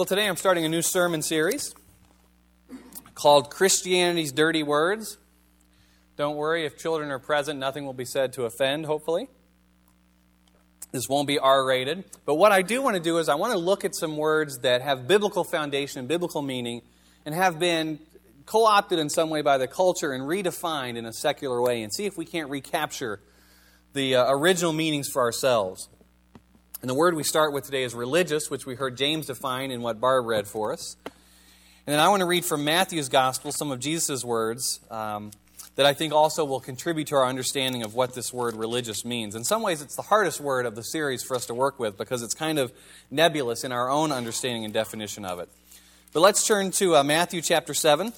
Well, today I'm starting a new sermon series called Christianity's Dirty Words. Don't worry, if children are present, nothing will be said to offend, hopefully. This won't be R rated. But what I do want to do is I want to look at some words that have biblical foundation, and biblical meaning, and have been co opted in some way by the culture and redefined in a secular way, and see if we can't recapture the uh, original meanings for ourselves. And the word we start with today is religious, which we heard James define in what Barb read for us. And then I want to read from Matthew's gospel some of Jesus' words um, that I think also will contribute to our understanding of what this word religious means. In some ways, it's the hardest word of the series for us to work with because it's kind of nebulous in our own understanding and definition of it. But let's turn to uh, Matthew chapter 7,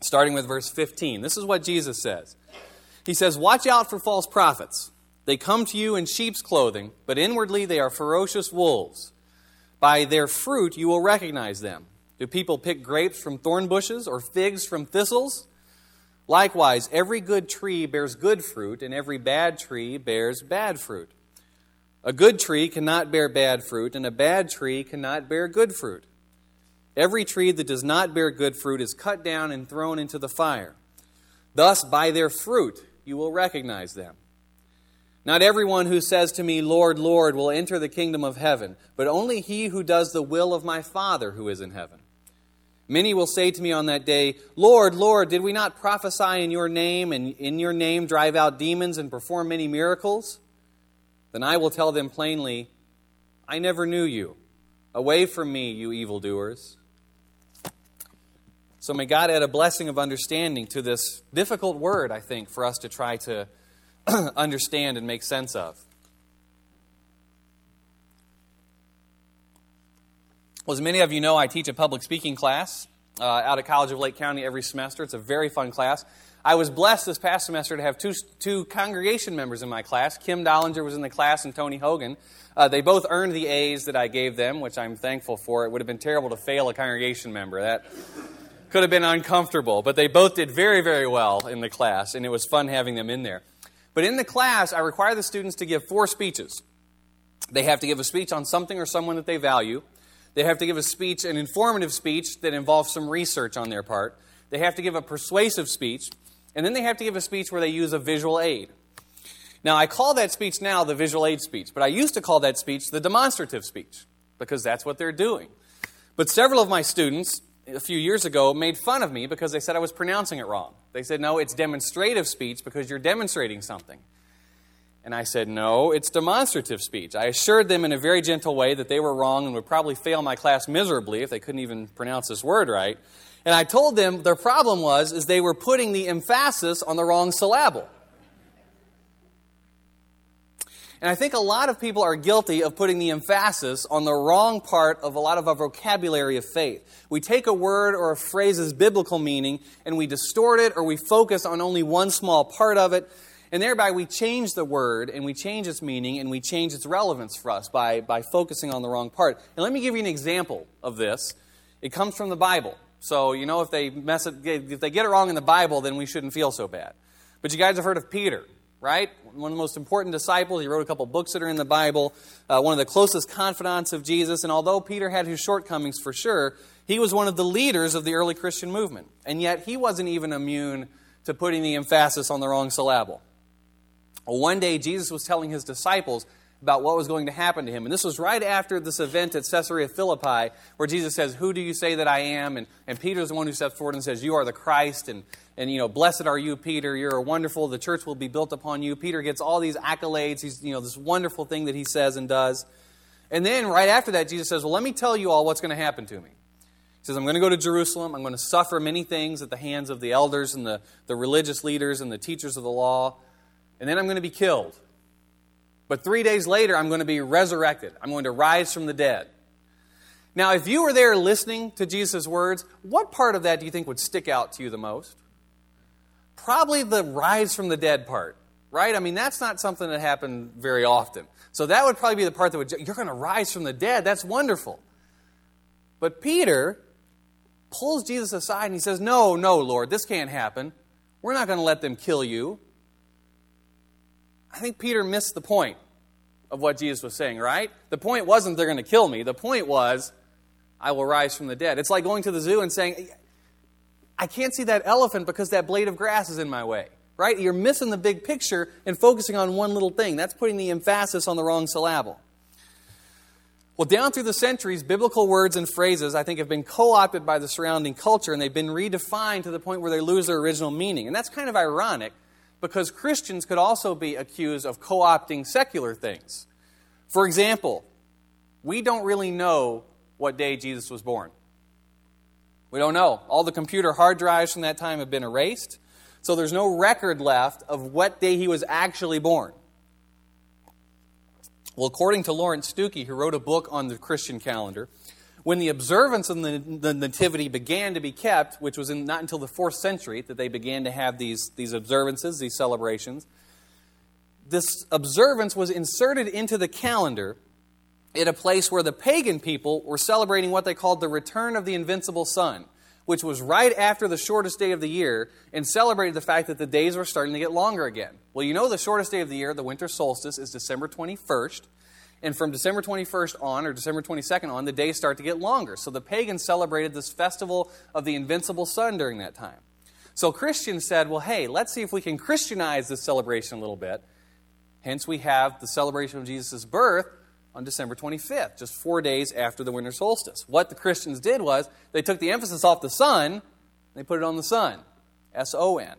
starting with verse 15. This is what Jesus says He says, Watch out for false prophets. They come to you in sheep's clothing, but inwardly they are ferocious wolves. By their fruit you will recognize them. Do people pick grapes from thorn bushes or figs from thistles? Likewise, every good tree bears good fruit, and every bad tree bears bad fruit. A good tree cannot bear bad fruit, and a bad tree cannot bear good fruit. Every tree that does not bear good fruit is cut down and thrown into the fire. Thus, by their fruit, you will recognize them. Not everyone who says to me, Lord, Lord, will enter the kingdom of heaven, but only he who does the will of my Father who is in heaven. Many will say to me on that day, Lord, Lord, did we not prophesy in your name, and in your name drive out demons and perform many miracles? Then I will tell them plainly, I never knew you. Away from me, you evildoers. So may God add a blessing of understanding to this difficult word, I think, for us to try to understand and make sense of. Well, as many of you know, I teach a public speaking class uh, out at College of Lake County every semester. It's a very fun class. I was blessed this past semester to have two, two congregation members in my class. Kim Dollinger was in the class and Tony Hogan. Uh, they both earned the A's that I gave them, which I'm thankful for. It would have been terrible to fail a congregation member. That could have been uncomfortable, but they both did very, very well in the class, and it was fun having them in there. But in the class, I require the students to give four speeches. They have to give a speech on something or someone that they value. They have to give a speech, an informative speech that involves some research on their part. They have to give a persuasive speech. And then they have to give a speech where they use a visual aid. Now, I call that speech now the visual aid speech, but I used to call that speech the demonstrative speech because that's what they're doing. But several of my students a few years ago made fun of me because they said I was pronouncing it wrong. They said, no, it's demonstrative speech because you're demonstrating something. And I said, No, it's demonstrative speech. I assured them in a very gentle way that they were wrong and would probably fail my class miserably if they couldn't even pronounce this word right. And I told them their problem was is they were putting the emphasis on the wrong syllable. And I think a lot of people are guilty of putting the emphasis on the wrong part of a lot of our vocabulary of faith. We take a word or a phrase's biblical meaning and we distort it or we focus on only one small part of it and thereby we change the word and we change its meaning and we change its relevance for us by, by focusing on the wrong part. And let me give you an example of this. It comes from the Bible. So, you know, if they mess it, if they get it wrong in the Bible, then we shouldn't feel so bad. But you guys have heard of Peter, right? One of the most important disciples. He wrote a couple books that are in the Bible, uh, one of the closest confidants of Jesus. And although Peter had his shortcomings for sure, he was one of the leaders of the early Christian movement. And yet he wasn't even immune to putting the emphasis on the wrong syllable. Well, one day Jesus was telling his disciples about what was going to happen to him. And this was right after this event at Caesarea Philippi, where Jesus says, Who do you say that I am? And, and Peter's the one who steps forward and says, You are the Christ. And, and, you know, blessed are you, Peter. You're wonderful. The church will be built upon you. Peter gets all these accolades. He's, you know, this wonderful thing that he says and does. And then right after that, Jesus says, Well, let me tell you all what's going to happen to me. He says, I'm going to go to Jerusalem. I'm going to suffer many things at the hands of the elders and the, the religious leaders and the teachers of the law and then I'm going to be killed. But three days later, I'm going to be resurrected. I'm going to rise from the dead. Now, if you were there listening to Jesus' words, what part of that do you think would stick out to you the most? Probably the rise from the dead part, right? I mean, that's not something that happened very often. So that would probably be the part that would, you're going to rise from the dead. That's wonderful. But Peter pulls Jesus aside and he says, No, no, Lord, this can't happen. We're not going to let them kill you. I think Peter missed the point of what Jesus was saying, right? The point wasn't they're going to kill me. The point was I will rise from the dead. It's like going to the zoo and saying, I can't see that elephant because that blade of grass is in my way. Right? You're missing the big picture and focusing on one little thing. That's putting the emphasis on the wrong syllable. Well, down through the centuries, biblical words and phrases, I think, have been co opted by the surrounding culture and they've been redefined to the point where they lose their original meaning. And that's kind of ironic because Christians could also be accused of co opting secular things. For example, we don't really know what day Jesus was born. We don't know. All the computer hard drives from that time have been erased, so there's no record left of what day he was actually born. Well, according to Laurence Stookey, who wrote a book on the Christian calendar, when the observance of the, the Nativity began to be kept, which was in, not until the fourth century that they began to have these, these observances, these celebrations, this observance was inserted into the calendar in a place where the pagan people were celebrating what they called the return of the invincible sun, which was right after the shortest day of the year and celebrated the fact that the days were starting to get longer again. Well, you know the shortest day of the year, the winter solstice, is December 21st. And from December 21st on, or December 22nd on, the days start to get longer. So the pagans celebrated this festival of the invincible sun during that time. So Christians said, well, hey, let's see if we can Christianize this celebration a little bit. Hence, we have the celebration of Jesus' birth on December 25th, just four days after the winter solstice. What the Christians did was they took the emphasis off the sun, they put it on the son. S O N.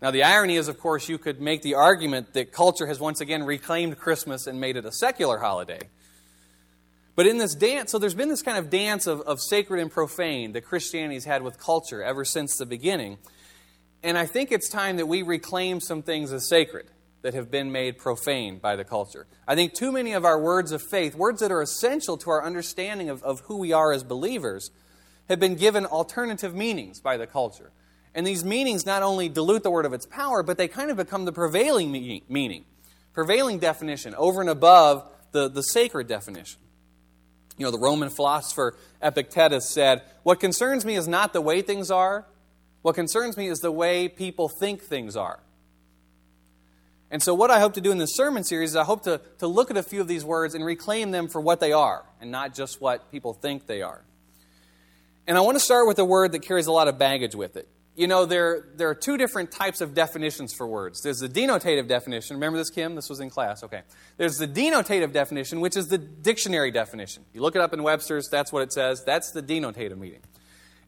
Now, the irony is, of course, you could make the argument that culture has once again reclaimed Christmas and made it a secular holiday. But in this dance, so there's been this kind of dance of, of sacred and profane that Christianity's had with culture ever since the beginning. And I think it's time that we reclaim some things as sacred that have been made profane by the culture. I think too many of our words of faith, words that are essential to our understanding of, of who we are as believers, have been given alternative meanings by the culture. And these meanings not only dilute the word of its power, but they kind of become the prevailing meaning, prevailing definition over and above the, the sacred definition. You know, the Roman philosopher Epictetus said, What concerns me is not the way things are, what concerns me is the way people think things are. And so, what I hope to do in this sermon series is I hope to, to look at a few of these words and reclaim them for what they are and not just what people think they are. And I want to start with a word that carries a lot of baggage with it. You know, there, there are two different types of definitions for words. There's the denotative definition. Remember this, Kim? This was in class. Okay. There's the denotative definition, which is the dictionary definition. You look it up in Webster's, that's what it says. That's the denotative meaning.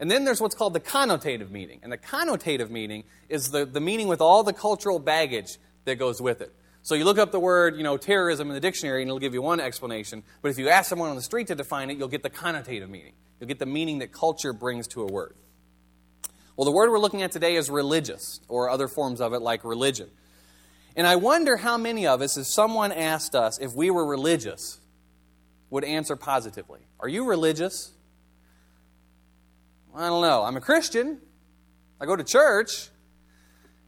And then there's what's called the connotative meaning. And the connotative meaning is the, the meaning with all the cultural baggage that goes with it. So you look up the word, you know, terrorism in the dictionary and it'll give you one explanation. But if you ask someone on the street to define it, you'll get the connotative meaning. You'll get the meaning that culture brings to a word. Well, the word we're looking at today is religious, or other forms of it like religion. And I wonder how many of us, if someone asked us if we were religious, would answer positively. Are you religious? I don't know. I'm a Christian. I go to church.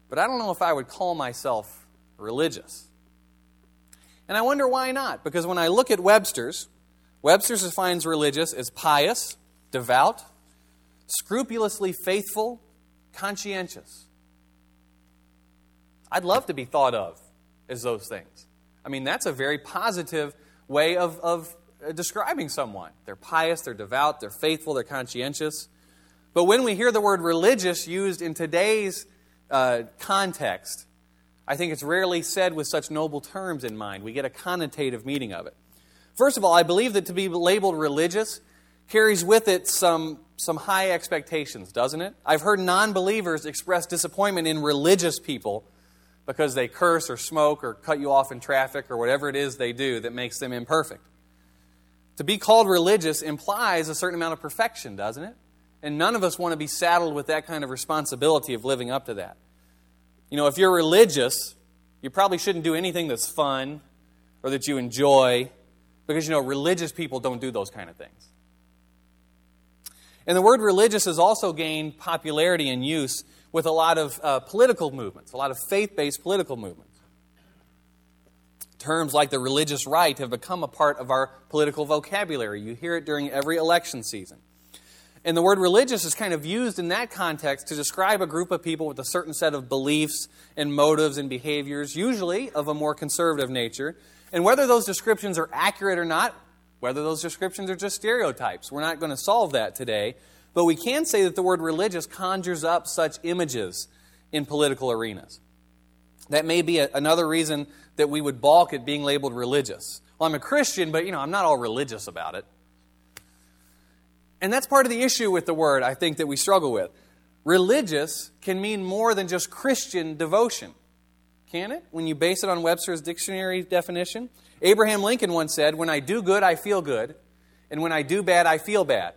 But I don't know if I would call myself religious. And I wonder why not. Because when I look at Webster's, Webster's defines religious as pious, devout, scrupulously faithful, conscientious. I'd love to be thought of as those things. I mean, that's a very positive way of, of describing someone. They're pious, they're devout, they're faithful, they're conscientious. But when we hear the word religious used in today's uh, context, I think it's rarely said with such noble terms in mind. We get a connotative meaning of it. First of all, I believe that to be labeled religious carries with it some, some high expectations, doesn't it? I've heard non believers express disappointment in religious people because they curse or smoke or cut you off in traffic or whatever it is they do that makes them imperfect. To be called religious implies a certain amount of perfection, doesn't it? And none of us want to be saddled with that kind of responsibility of living up to that. You know, if you're religious, you probably shouldn't do anything that's fun or that you enjoy because, you know, religious people don't do those kind of things. And the word religious has also gained popularity and use with a lot of uh, political movements, a lot of faith based political movements. Terms like the religious right have become a part of our political vocabulary. You hear it during every election season. And the word religious is kind of used in that context to describe a group of people with a certain set of beliefs and motives and behaviors, usually of a more conservative nature. And whether those descriptions are accurate or not, Whether those descriptions are just stereotypes, we're not going to solve that today. But we can say that the word religious conjures up such images in political arenas. That may be a, another reason that we would balk at being labeled religious. Well, I'm a Christian, but you know, I'm not all religious about it. And that's part of the issue with the word, I think, that we struggle with. Religious can mean more than just Christian devotion, can it? When you base it on Webster's dictionary definition? Abraham Lincoln once said, When I do good, I feel good, and when I do bad, I feel bad.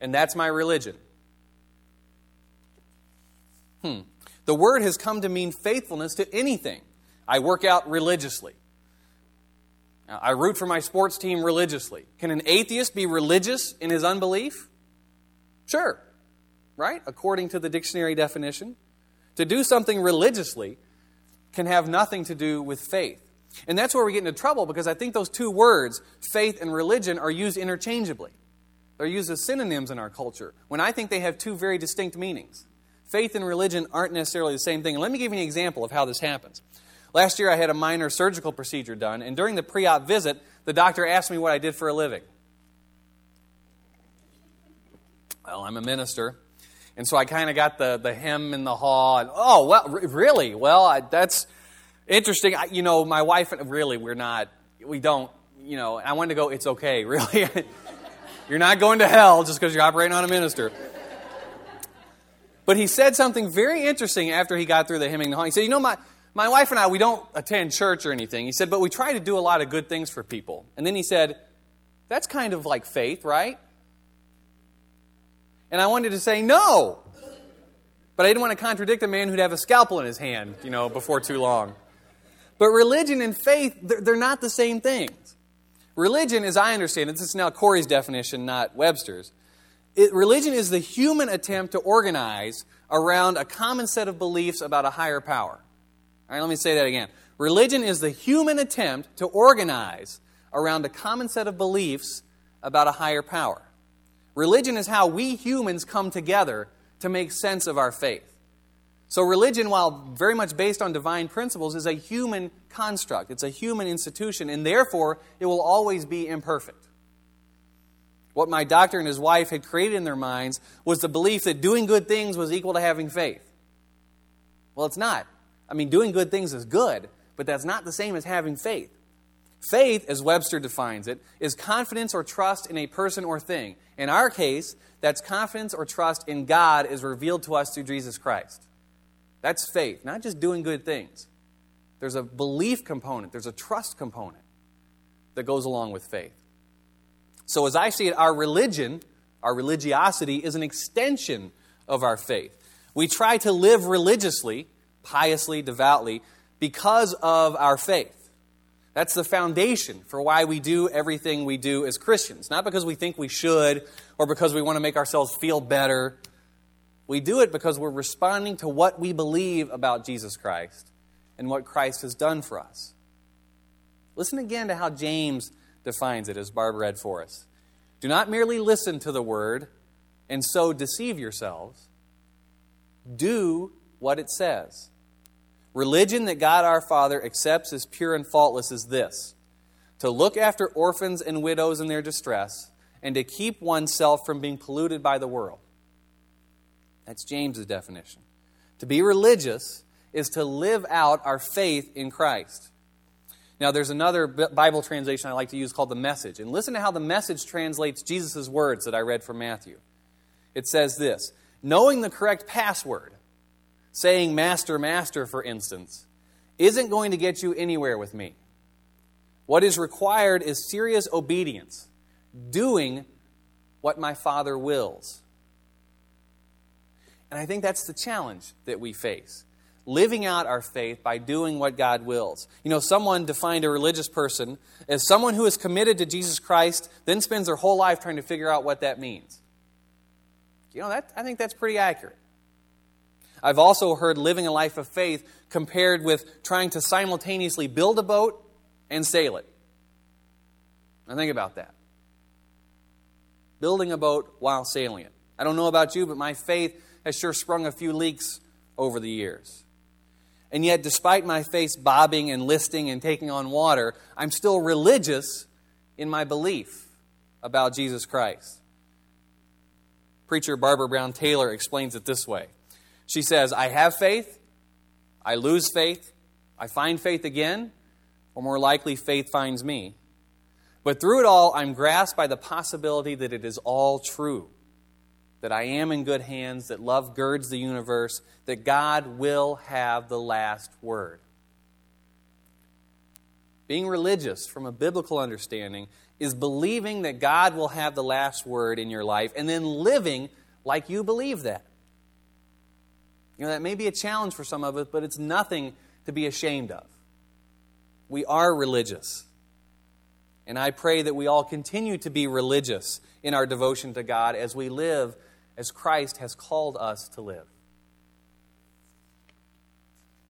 And that's my religion. Hmm. The word has come to mean faithfulness to anything. I work out religiously. I root for my sports team religiously. Can an atheist be religious in his unbelief? Sure. Right? According to the dictionary definition. To do something religiously can have nothing to do with faith. And that's where we get into trouble because I think those two words, faith and religion, are used interchangeably. They're used as synonyms in our culture when I think they have two very distinct meanings. Faith and religion aren't necessarily the same thing. And let me give you an example of how this happens. Last year, I had a minor surgical procedure done, and during the pre op visit, the doctor asked me what I did for a living. Well, I'm a minister. And so I kind of got the, the hem and the haw. And, oh, well, r- really? Well, I, that's interesting. I, you know, my wife, and really, we're not, we don't, you know, I wanted to go, it's okay, really. you're not going to hell just because you're operating on a minister. But he said something very interesting after he got through the hemming and the hawing. He said, You know, my, my wife and I, we don't attend church or anything. He said, But we try to do a lot of good things for people. And then he said, That's kind of like faith, right? And I wanted to say, No. But I didn't want to contradict a man who'd have a scalpel in his hand, you know, before too long. But religion and faith, they're not the same things. Religion, as I understand it, this is now Corey's definition, not Webster's. It, religion is the human attempt to organize around a common set of beliefs about a higher power. All right, let me say that again. Religion is the human attempt to organize around a common set of beliefs about a higher power. Religion is how we humans come together to make sense of our faith. So, religion, while very much based on divine principles, is a human construct. It's a human institution, and therefore it will always be imperfect. What my doctor and his wife had created in their minds was the belief that doing good things was equal to having faith. Well, it's not. I mean, doing good things is good, but that's not the same as having faith. Faith, as Webster defines it, is confidence or trust in a person or thing. In our case, that's confidence or trust in God as revealed to us through Jesus Christ. That's faith, not just doing good things. There's a belief component, there's a trust component that goes along with faith. So, as I see it, our religion, our religiosity, is an extension of our faith. We try to live religiously, piously, devoutly, because of our faith. That's the foundation for why we do everything we do as Christians. Not because we think we should or because we want to make ourselves feel better. We do it because we're responding to what we believe about Jesus Christ and what Christ has done for us. Listen again to how James defines it as Barb read for us. Do not merely listen to the word and so deceive yourselves. Do what it says. Religion that God our Father accepts as pure and faultless is this to look after orphans and widows in their distress, and to keep oneself from being polluted by the world. That's James's definition. To be religious is to live out our faith in Christ. Now, there's another Bible translation I like to use called the Message. And listen to how the Message translates Jesus' words that I read from Matthew. It says this Knowing the correct password, saying Master, Master, for instance, isn't going to get you anywhere with me. What is required is serious obedience, doing what my Father wills. And I think that's the challenge that we face living out our faith by doing what God wills. You know, someone defined a religious person as someone who is committed to Jesus Christ, then spends their whole life trying to figure out what that means. You know, that, I think that's pretty accurate. I've also heard living a life of faith compared with trying to simultaneously build a boat and sail it. Now, think about that. Building a boat while sailing it. I don't know about you, but my faith has sure sprung a few leaks over the years. And yet, despite my face bobbing and listing and taking on water, I'm still religious in my belief about Jesus Christ. Preacher Barbara Brown Taylor explains it this way She says, I have faith, I lose faith, I find faith again, or more likely, faith finds me. But through it all, I'm grasped by the possibility that it is all true, that I am in good hands, that love girds the universe, that God will have the last word. Being religious, from a biblical understanding, is believing that God will have the last word in your life and then living like you believe that. You know, that may be a challenge for some of us, but it's nothing to be ashamed of. We are religious. And I pray that we all continue to be religious in our devotion to God as we live as Christ has called us to live.